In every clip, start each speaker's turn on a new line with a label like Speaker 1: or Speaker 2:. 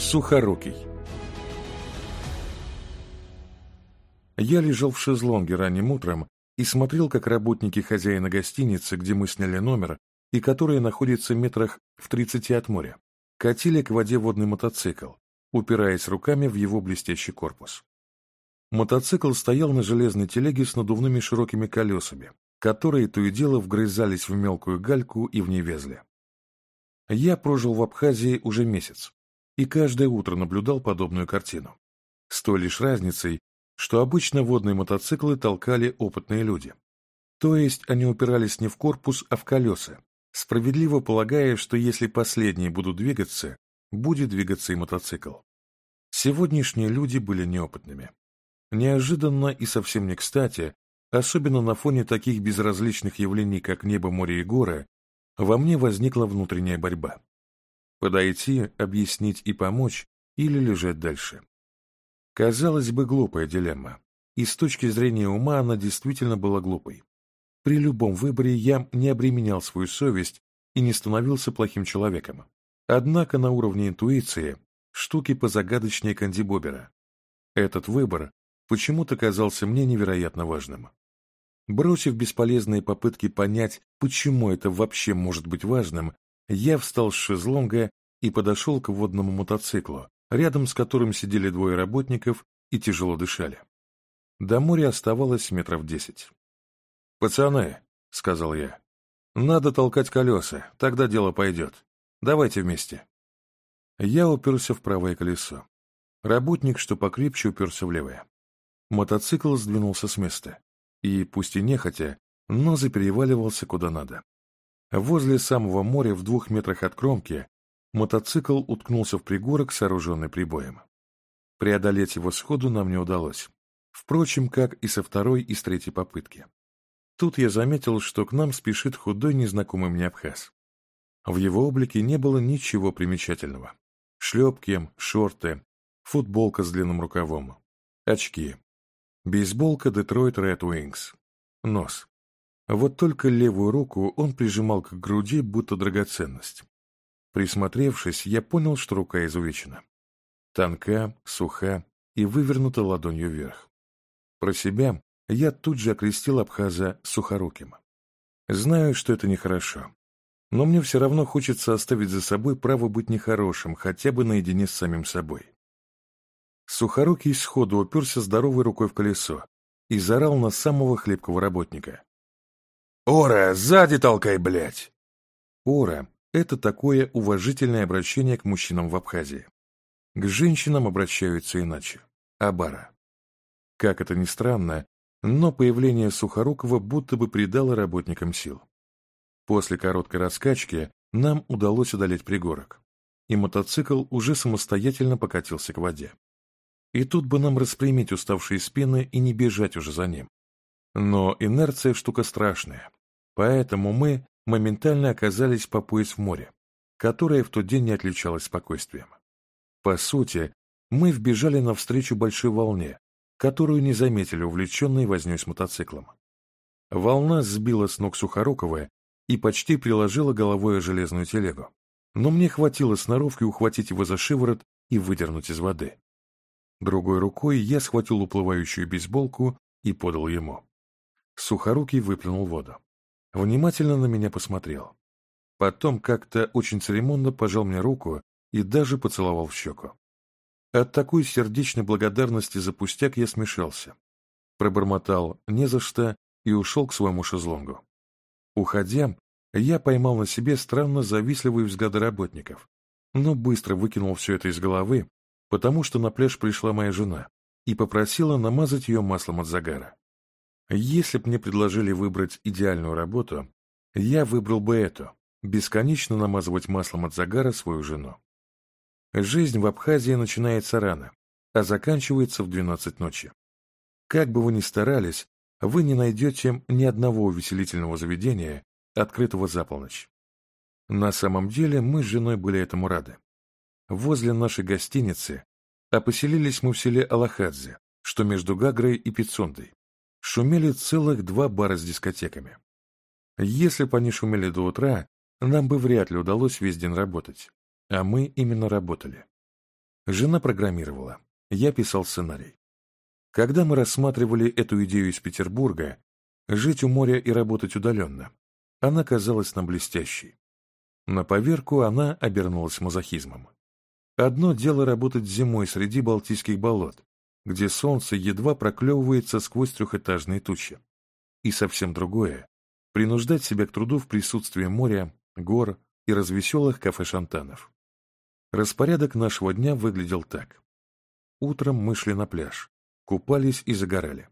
Speaker 1: Сухорукий. Я лежал в шезлонге ранним утром и смотрел, как работники хозяина гостиницы, где мы сняли номер, и которая находится метрах в 30 от моря, катили к воде водный мотоцикл, упираясь руками в его блестящий корпус. Мотоцикл стоял на железной телеге с надувными широкими колесами, которые то и дело вгрызались в мелкую гальку и в невезле. Я прожил в Абхазии уже месяц, и каждое утро наблюдал подобную картину. С той лишь разницей, что обычно водные мотоциклы толкали опытные люди. То есть они упирались не в корпус, а в колеса, справедливо полагая, что если последние будут двигаться, будет двигаться и мотоцикл. Сегодняшние люди были неопытными. Неожиданно и совсем не кстати, особенно на фоне таких безразличных явлений, как небо, море и горы, во мне возникла внутренняя борьба подойти, объяснить и помочь или лежать дальше. Казалось бы, глупая дилемма. И с точки зрения ума она действительно была глупой. При любом выборе я не обременял свою совесть и не становился плохим человеком. Однако на уровне интуиции штуки позагадочнее Канди Бобера. Этот выбор почему-то казался мне невероятно важным. Бросив бесполезные попытки понять, почему это вообще может быть важным, я встал с шезлонга и подошел к водному мотоциклу, рядом с которым сидели двое работников и тяжело дышали. До моря оставалось метров десять. «Пацаны», — сказал я, — «надо толкать колеса, тогда дело пойдет. Давайте вместе». Я уперся в правое колесо. Работник, что покрепче, уперся в левое. Мотоцикл сдвинулся с места. И, пусть и нехотя, но запереваливался куда надо. Возле самого моря в двух метрах от кромки Мотоцикл уткнулся в пригорок, сооруженный прибоем. Преодолеть его сходу нам не удалось. Впрочем, как и со второй и с третьей попытки. Тут я заметил, что к нам спешит худой незнакомый мне абхаз. В его облике не было ничего примечательного. Шлепки, шорты, футболка с длинным рукавом, очки, бейсболка Детройт Ред Уинкс, нос. Вот только левую руку он прижимал к груди, будто драгоценность. Присмотревшись, я понял, что рука изувечена. Тонка, суха и вывернута ладонью вверх. Про себя я тут же окрестил Абхаза сухоруким. Знаю, что это нехорошо. Но мне все равно хочется оставить за собой право быть нехорошим, хотя бы наедине с самим собой. Сухорукий сходу уперся здоровой рукой в колесо и заорал на самого хлебкого работника. «Ора, сзади толкай, блядь!» Ора, это такое уважительное обращение к мужчинам в Абхазии. К женщинам обращаются иначе – абара. Как это ни странно, но появление Сухорукова будто бы придало работникам сил. После короткой раскачки нам удалось одолеть пригорок, и мотоцикл уже самостоятельно покатился к воде. И тут бы нам распрямить уставшие спины и не бежать уже за ним. Но инерция штука страшная, поэтому мы, моментально оказались по пояс в море, которое в тот день не отличалось спокойствием. По сути, мы вбежали навстречу большой волне, которую не заметили увлеченные вознёй с мотоциклом. Волна сбила с ног Сухорукова и почти приложила головой о железную телегу, но мне хватило сноровки ухватить его за шиворот и выдернуть из воды. Другой рукой я схватил уплывающую бейсболку и подал ему. Сухорукий выплюнул воду внимательно на меня посмотрел. Потом как-то очень церемонно пожал мне руку и даже поцеловал в щеку. От такой сердечной благодарности за пустяк я смешался. Пробормотал «не за что» и ушел к своему шезлонгу. Уходя, я поймал на себе странно завистливые взгляды работников, но быстро выкинул все это из головы, потому что на пляж пришла моя жена и попросила намазать ее маслом от загара. Если б мне предложили выбрать идеальную работу, я выбрал бы эту – бесконечно намазывать маслом от загара свою жену. Жизнь в Абхазии начинается рано, а заканчивается в 12 ночи. Как бы вы ни старались, вы не найдете ни одного увеселительного заведения, открытого за полночь. На самом деле мы с женой были этому рады. Возле нашей гостиницы, а поселились мы в селе Алахадзе, что между Гагрой и Пицундой шумели целых два бара с дискотеками. Если бы они шумели до утра, нам бы вряд ли удалось весь день работать. А мы именно работали. Жена программировала, я писал сценарий. Когда мы рассматривали эту идею из Петербурга, жить у моря и работать удаленно, она казалась нам блестящей. На поверку она обернулась мазохизмом. Одно дело работать зимой среди Балтийских болот, где солнце едва проклевывается сквозь трехэтажные тучи. И совсем другое – принуждать себя к труду в присутствии моря, гор и развеселых кафе-шантанов. Распорядок нашего дня выглядел так. Утром мы шли на пляж, купались и загорали.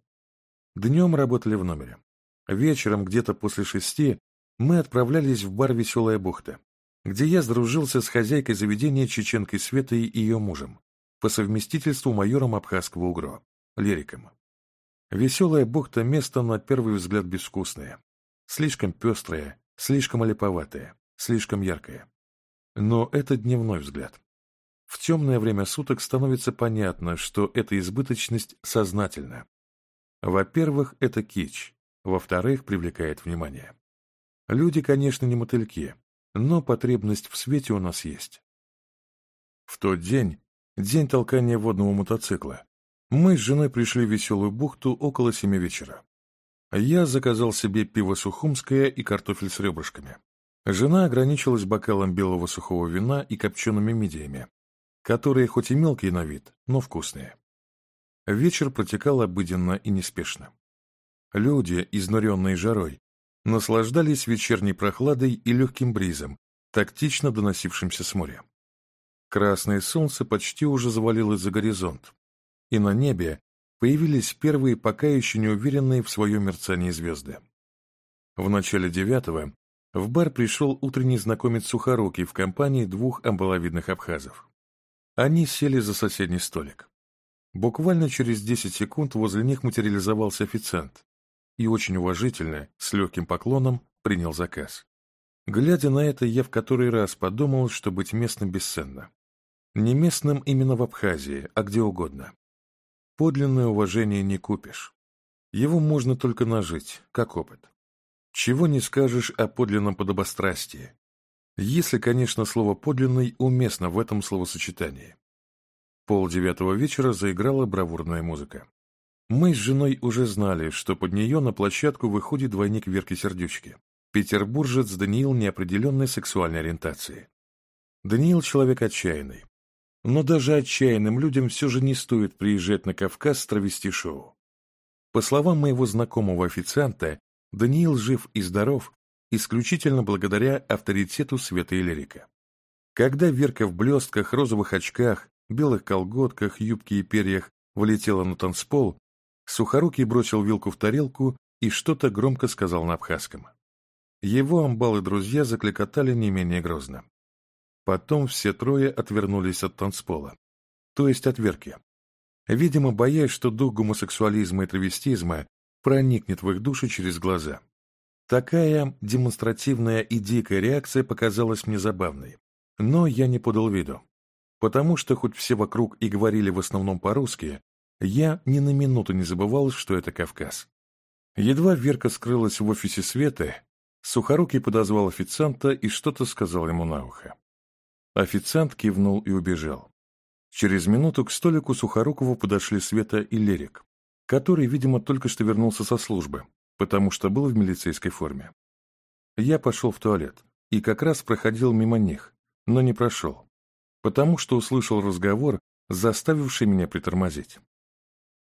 Speaker 1: Днем работали в номере. Вечером, где-то после шести, мы отправлялись в бар «Веселая бухта», где я сдружился с хозяйкой заведения чеченкой Светой и ее мужем, по совместительству майором Абхазского УГРО, Лериком. Веселая бухта место на первый взгляд безвкусное, слишком пестрое, слишком олиповатое, слишком яркое. Но это дневной взгляд. В темное время суток становится понятно, что эта избыточность сознательна. Во-первых, это кич, во-вторых, привлекает внимание. Люди, конечно, не мотыльки, но потребность в свете у нас есть. В тот день День толкания водного мотоцикла. Мы с женой пришли в веселую бухту около семи вечера. Я заказал себе пиво сухумское и картофель с ребрышками. Жена ограничилась бокалом белого сухого вина и копчеными мидиями, которые хоть и мелкие на вид, но вкусные. Вечер протекал обыденно и неспешно. Люди, изнуренные жарой, наслаждались вечерней прохладой и легким бризом, тактично доносившимся с моря. Красное солнце почти уже завалилось за горизонт, и на небе появились первые пока еще неуверенные в своем мерцании звезды. В начале девятого в бар пришел утренний знакомец Сухорукий в компании двух амбаловидных абхазов. Они сели за соседний столик. Буквально через 10 секунд возле них материализовался официант и очень уважительно, с легким поклоном, принял заказ. Глядя на это, я в который раз подумал, что быть местным бесценно. Не местным именно в Абхазии, а где угодно. Подлинное уважение не купишь. Его можно только нажить, как опыт. Чего не скажешь о подлинном подобострастии. Если, конечно, слово «подлинный» уместно в этом словосочетании. Пол девятого вечера заиграла бравурная музыка. Мы с женой уже знали, что под нее на площадку выходит двойник Верки Сердючки, петербуржец Даниил неопределенной сексуальной ориентации. Даниил человек отчаянный, но даже отчаянным людям все же не стоит приезжать на Кавказ с травести-шоу. По словам моего знакомого официанта, Даниил жив и здоров исключительно благодаря авторитету Света и Лерика. Когда Верка в блестках, розовых очках, белых колготках, юбке и перьях влетела на танцпол, Сухорукий бросил вилку в тарелку и что-то громко сказал на абхазском. Его амбалы друзья закликотали не менее грозно. Потом все трое отвернулись от танцпола, то есть от Верки. Видимо, боясь, что дух гомосексуализма и травестизма проникнет в их души через глаза. Такая демонстративная и дикая реакция показалась мне забавной. Но я не подал виду. Потому что хоть все вокруг и говорили в основном по-русски, я ни на минуту не забывал, что это Кавказ. Едва Верка скрылась в офисе Светы, Сухорукий подозвал официанта и что-то сказал ему на ухо. Официант кивнул и убежал. Через минуту к столику Сухорукова подошли Света и Лерик, который, видимо, только что вернулся со службы, потому что был в милицейской форме. Я пошел в туалет и как раз проходил мимо них, но не прошел, потому что услышал разговор, заставивший меня притормозить.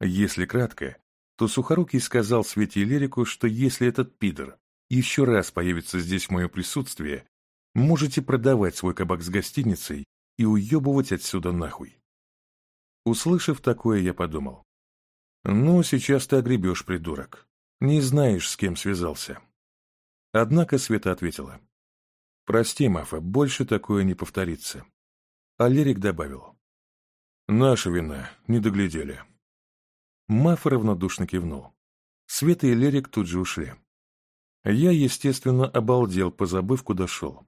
Speaker 1: Если кратко, то Сухорукий сказал Свете и Лерику, что если этот пидор еще раз появится здесь в мое присутствие, можете продавать свой кабак с гостиницей и уебывать отсюда нахуй. Услышав такое, я подумал. Ну, сейчас ты огребешь, придурок. Не знаешь, с кем связался. Однако Света ответила. Прости, Мафа, больше такое не повторится. А Лерик добавил. Наша вина, не доглядели. Мафа равнодушно кивнул. Света и Лерик тут же ушли. Я, естественно, обалдел, позабыв, куда шел.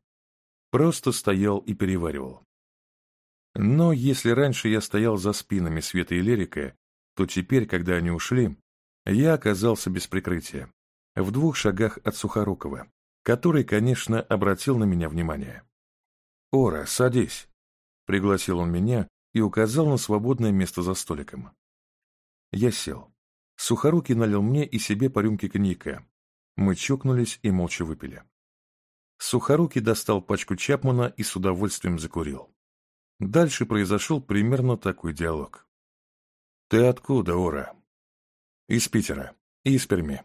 Speaker 1: Просто стоял и переваривал. Но если раньше я стоял за спинами Света и Лерика, то теперь, когда они ушли, я оказался без прикрытия, в двух шагах от Сухорукова, который, конечно, обратил на меня внимание. «Ора, садись!» — пригласил он меня и указал на свободное место за столиком. Я сел. Сухорукий налил мне и себе по рюмке коньяка. Мы чокнулись и молча выпили. Сухоруки достал пачку Чапмана и с удовольствием закурил. Дальше произошел примерно такой диалог. «Ты откуда, Ора? «Из Питера. И из Перми».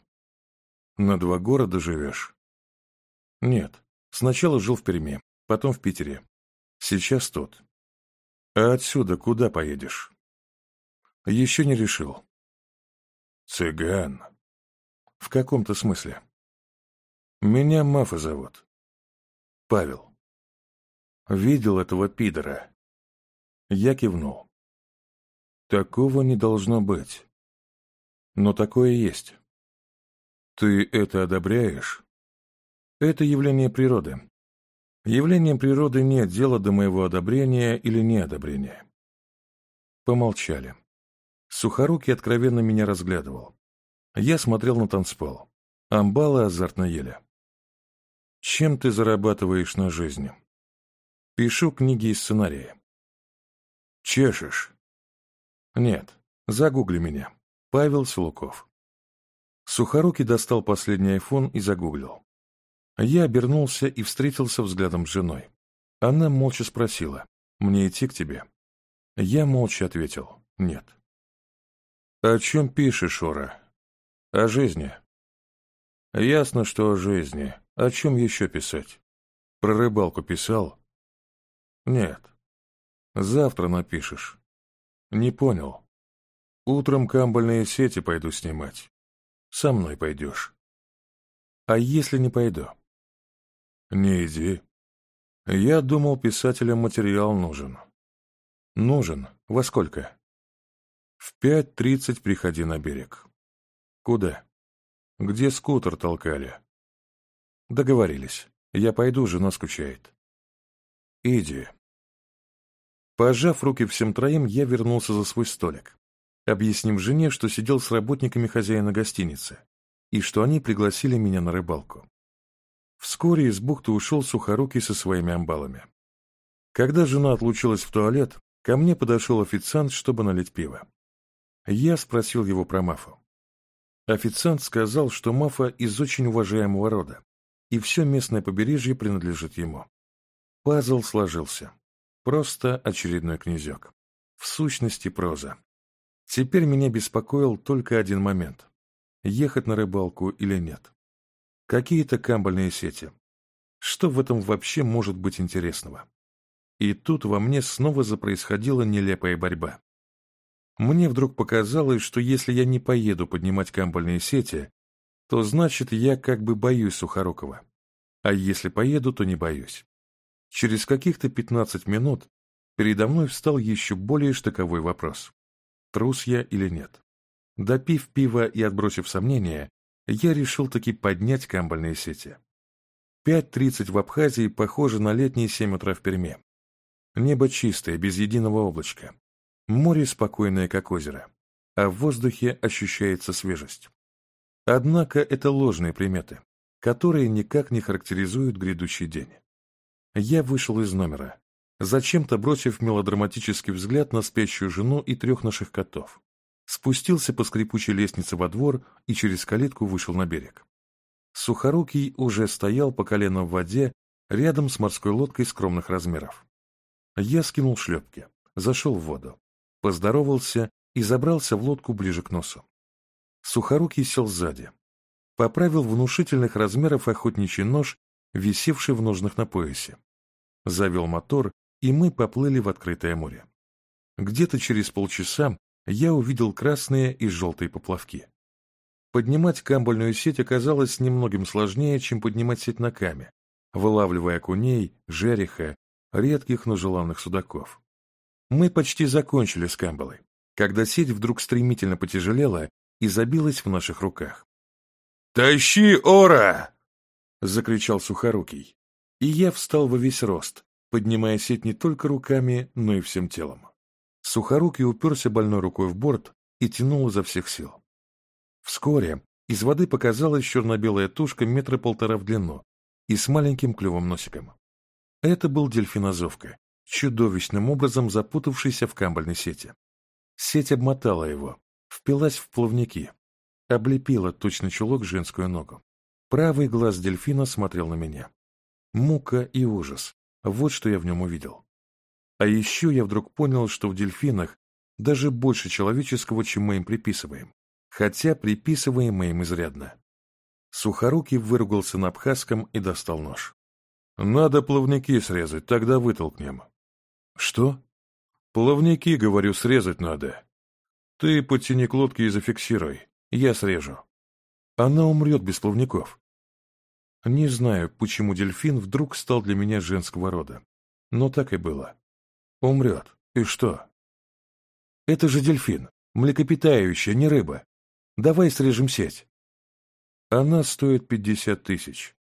Speaker 1: «На два города живешь?» «Нет. Сначала жил в Перми, потом в Питере. Сейчас тут. А отсюда куда поедешь?» «Еще не решил». «Цыган». «В каком-то смысле». «Меня Мафа зовут. Павел. Видел этого пидора. Я кивнул. Такого не должно быть. Но такое есть. Ты это одобряешь? Это явление природы. Явлением природы нет дела до моего одобрения или неодобрения. Помолчали. Сухорукий откровенно меня разглядывал. Я смотрел на танцпол. Амбалы азартно ели. Чем ты зарабатываешь на жизнь? Пишу книги и сценарии. Чешешь? Нет, загугли меня. Павел Сулуков. Сухорукий достал последний айфон и загуглил. Я обернулся и встретился взглядом с женой. Она молча спросила, «Мне идти к тебе?» Я молча ответил, «Нет». «О чем пишешь, Ора?» «О жизни». «Ясно, что о жизни. О чем еще писать? Про рыбалку писал? Нет. Завтра напишешь. Не понял. Утром камбальные сети пойду снимать. Со мной пойдешь. А если не пойду? Не иди. Я думал, писателям материал нужен. Нужен. Во сколько? В пять тридцать приходи на берег. Куда? Где скутер толкали? Договорились. Я пойду, жена скучает. Иди. Пожав руки всем троим, я вернулся за свой столик, объяснив жене, что сидел с работниками хозяина гостиницы и что они пригласили меня на рыбалку. Вскоре из бухты ушел сухорукий со своими амбалами. Когда жена отлучилась в туалет, ко мне подошел официант, чтобы налить пиво. Я спросил его про Мафу. Официант сказал, что Мафа из очень уважаемого рода, и все местное побережье принадлежит ему. Пазл сложился. Просто очередной князек. В сущности, проза. Теперь меня беспокоил только один момент. Ехать на рыбалку или нет. Какие-то камбальные сети. Что в этом вообще может быть интересного? И тут во мне снова запроисходила нелепая борьба. Мне вдруг показалось, что если я не поеду поднимать камбальные сети, то значит, я как бы боюсь Сухорокова, А если поеду, то не боюсь. Через каких-то 15 минут передо мной встал еще более штыковой вопрос. Трус я или нет? Допив пива и отбросив сомнения, я решил таки поднять камбальные сети. 5.30 в Абхазии похоже на летние 7 утра в Перми. Небо чистое, без единого облачка. Море спокойное, как озеро. А в воздухе ощущается свежесть. Однако это ложные приметы, которые никак не характеризуют грядущий день. Я вышел из номера, зачем-то бросив мелодраматический взгляд на спящую жену и трех наших котов. Спустился по скрипучей лестнице во двор и через калитку вышел на берег. Сухорукий уже стоял по колено в воде рядом с морской лодкой скромных размеров. Я скинул шлепки, зашел в воду, поздоровался и забрался в лодку ближе к носу. Сухорукий сел сзади. Поправил внушительных размеров охотничий нож, висевший в ножнах на поясе. Завел мотор, и мы поплыли в открытое море. Где-то через полчаса я увидел красные и желтые поплавки. Поднимать камбальную сеть оказалось немногим сложнее, чем поднимать сеть на каме, вылавливая куней, жереха, редких, но желанных судаков. Мы почти закончили с камбалой, когда сеть вдруг стремительно потяжелела и забилась в наших руках. «Тащи, Ора!» — закричал Сухорукий. И я встал во весь рост, поднимая сеть не только руками, но и всем телом. Сухорукий уперся больной рукой в борт и тянул изо всех сил. Вскоре из воды показалась черно-белая тушка метра полтора в длину и с маленьким клювом носиком. Это был дельфинозовка, чудовищным образом запутавшийся в камбальной сети. Сеть обмотала его, впилась в плавники, облепила точно чулок женскую ногу. Правый глаз дельфина смотрел на меня. Мука и ужас. Вот что я в нем увидел. А еще я вдруг понял, что в дельфинах даже больше человеческого, чем мы им приписываем. Хотя приписываем мы им изрядно. Сухорукий выругался на абхазском и достал нож. «Надо плавники срезать, тогда вытолкнем». «Что?» «Плавники, говорю, срезать надо. Ты подтяни к лодке и зафиксируй. Я срежу. Она умрет без плавников. Не знаю, почему дельфин вдруг стал для меня женского рода. Но так и было. Умрет. И что? Это же дельфин. Млекопитающая, не рыба. Давай срежем сеть. Она стоит пятьдесят тысяч.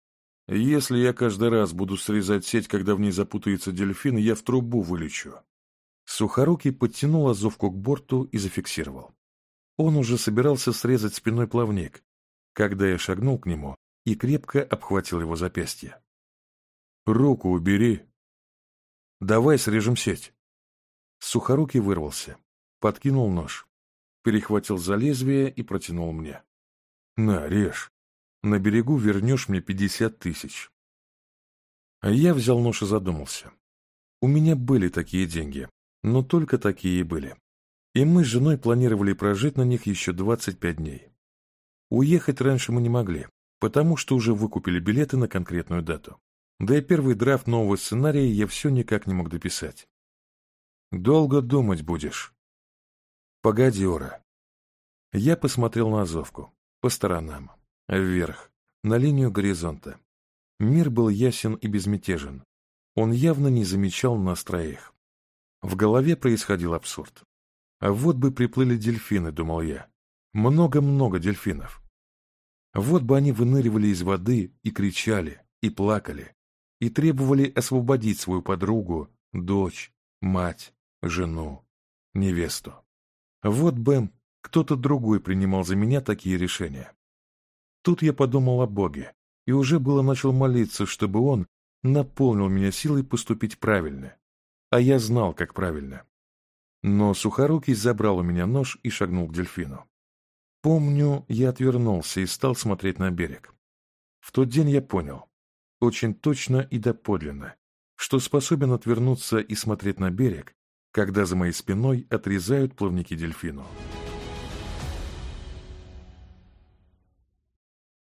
Speaker 1: Если я каждый раз буду срезать сеть, когда в ней запутается дельфин, я в трубу вылечу. Сухорукий подтянул Азовку к борту и зафиксировал. Он уже собирался срезать спиной плавник, когда я шагнул к нему и крепко обхватил его запястье. «Руку убери!» «Давай срежем сеть!» Сухорукий вырвался, подкинул нож, перехватил за лезвие и протянул мне. «На, режь! На берегу вернешь мне пятьдесят тысяч!» а Я взял нож и задумался. У меня были такие деньги, но только такие и были. И мы с женой планировали прожить на них еще 25 дней. Уехать раньше мы не могли, потому что уже выкупили билеты на конкретную дату. Да и первый драфт нового сценария я все никак не мог дописать. «Долго думать будешь». «Погоди, Ора». Я посмотрел на Азовку, по сторонам, вверх, на линию горизонта. Мир был ясен и безмятежен. Он явно не замечал нас троих. В голове происходил абсурд. А вот бы приплыли дельфины, думал я. Много-много дельфинов. Вот бы они выныривали из воды и кричали, и плакали, и требовали освободить свою подругу, дочь, мать, жену, невесту. Вот бы кто-то другой принимал за меня такие решения. Тут я подумал о Боге и уже было начал молиться, чтобы Он наполнил меня силой поступить правильно, а я знал, как правильно. Но Сухорукий забрал у меня нож и шагнул к дельфину. Помню, я отвернулся и стал смотреть на берег. В тот день я понял, очень точно и доподлинно, что способен отвернуться и смотреть на берег, когда за моей спиной отрезают плавники дельфину.